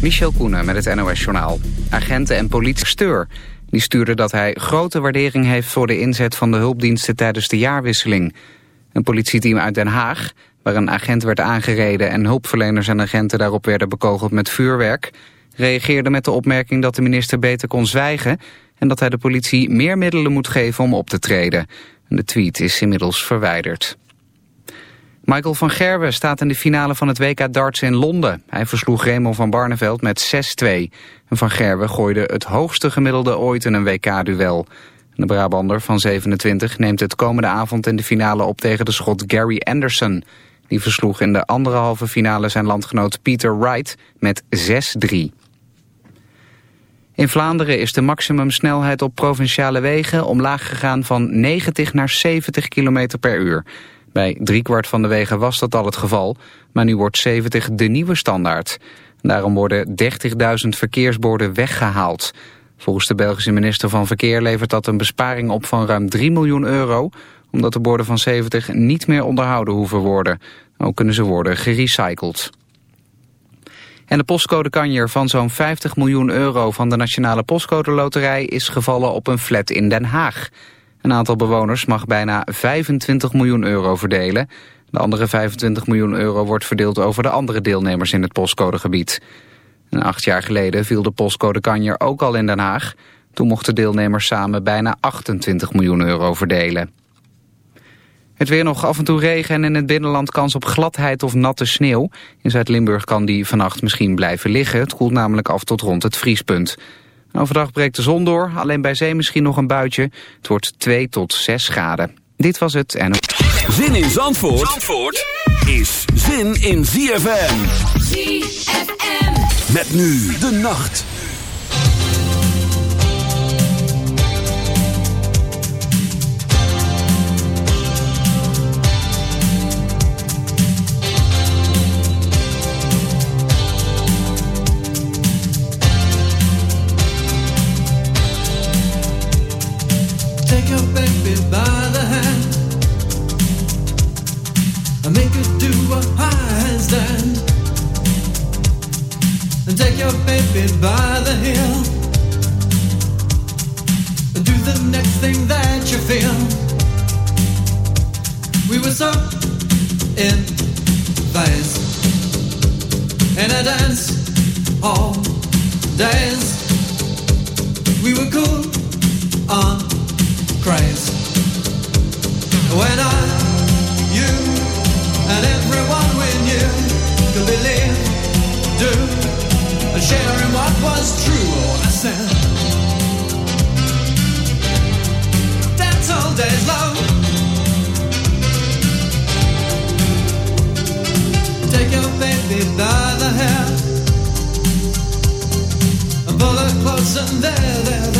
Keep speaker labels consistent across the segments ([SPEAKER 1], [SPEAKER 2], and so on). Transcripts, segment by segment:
[SPEAKER 1] Michel Koenen met het NOS-journaal. Agenten en politie steur. Die stuurde dat hij grote waardering heeft voor de inzet van de hulpdiensten tijdens de jaarwisseling. Een politieteam uit Den Haag, waar een agent werd aangereden... en hulpverleners en agenten daarop werden bekogeld met vuurwerk... reageerde met de opmerking dat de minister beter kon zwijgen... en dat hij de politie meer middelen moet geven om op te treden. De tweet is inmiddels verwijderd. Michael van Gerwen staat in de finale van het WK darts in Londen. Hij versloeg Raymond van Barneveld met 6-2. Van Gerwen gooide het hoogste gemiddelde ooit in een WK-duel. De Brabander van 27 neemt het komende avond in de finale op tegen de schot Gary Anderson. Die versloeg in de andere halve finale zijn landgenoot Peter Wright met 6-3. In Vlaanderen is de maximumsnelheid op provinciale wegen omlaag gegaan van 90 naar 70 km per uur. Bij driekwart van de wegen was dat al het geval, maar nu wordt 70 de nieuwe standaard. Daarom worden 30.000 verkeersborden weggehaald. Volgens de Belgische minister van Verkeer levert dat een besparing op van ruim 3 miljoen euro... omdat de borden van 70 niet meer onderhouden hoeven worden. Ook kunnen ze worden gerecycled. En de postcode van zo'n 50 miljoen euro van de Nationale Postcode Loterij... is gevallen op een flat in Den Haag. Een aantal bewoners mag bijna 25 miljoen euro verdelen. De andere 25 miljoen euro wordt verdeeld over de andere deelnemers in het postcodegebied. En acht jaar geleden viel de postcode Kanjer ook al in Den Haag. Toen mochten deelnemers samen bijna 28 miljoen euro verdelen. Het weer nog af en toe regen en in het binnenland kans op gladheid of natte sneeuw. In Zuid-Limburg kan die vannacht misschien blijven liggen. Het koelt namelijk af tot rond het vriespunt. Overdag breekt de zon door, alleen bij zee misschien nog een buitje. Het wordt 2 tot 6 graden. Dit was het en...
[SPEAKER 2] Zin in Zandvoort, Zandvoort is zin in ZFM. ZFM. Met nu de nacht.
[SPEAKER 3] All days. We were cool on craze when I, you, and everyone we knew could believe, do sharing what was true. Oh, I said, dance all days long. Take your baby by the hair and pull her close and there, there, there.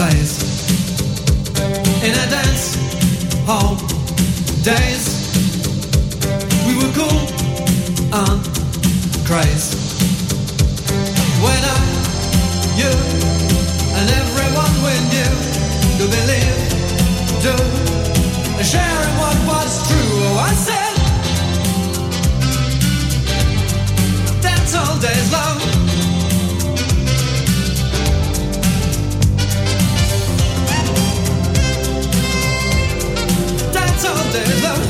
[SPEAKER 4] place in a dance hall days. We were cool and crazy. When I, you, and everyone we knew to believe, do, sharing what was true. Oh, I said, dance all days long. all day long.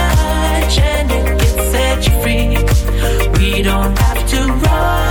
[SPEAKER 4] don't have to run.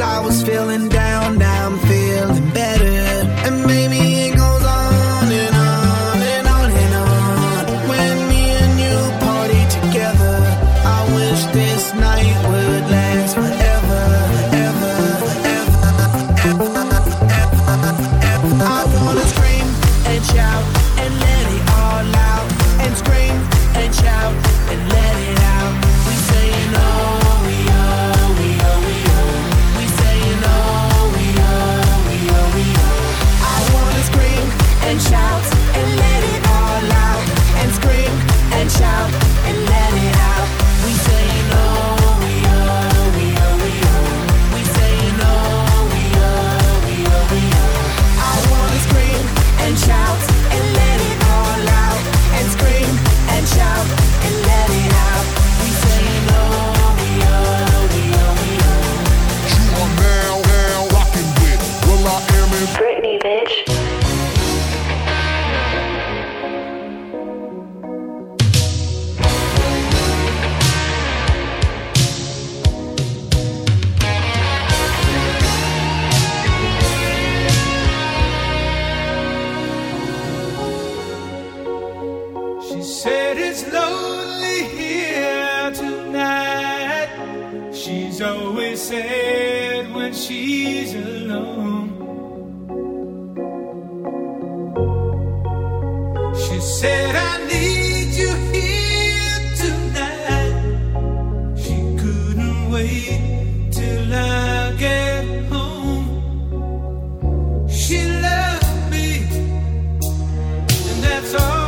[SPEAKER 5] I was feeling down,
[SPEAKER 3] that's all.